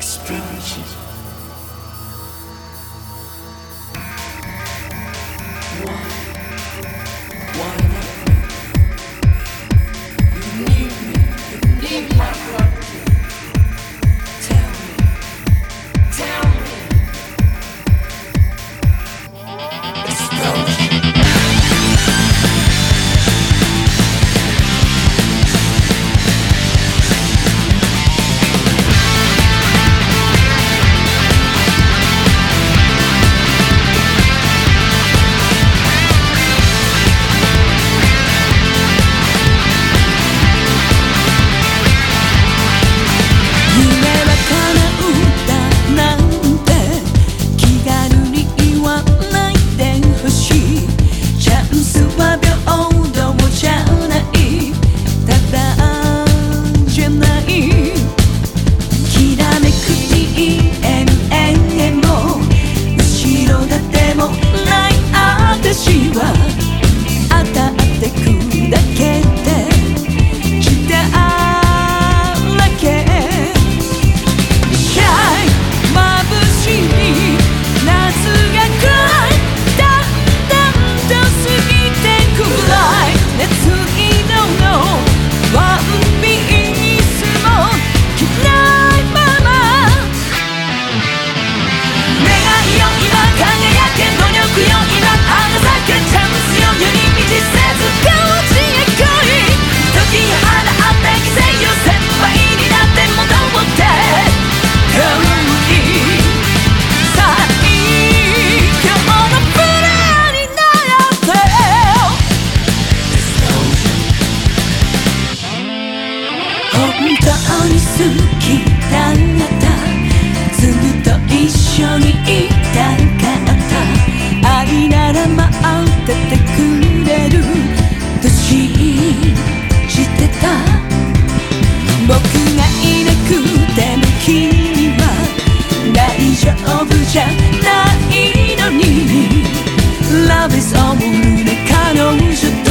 experiences. 本当に好きだったずっと一緒にいたかった？愛なら待っててくれる。と信じてた？僕がいなくても君は大丈夫じゃないのに。Love is all な彼女と。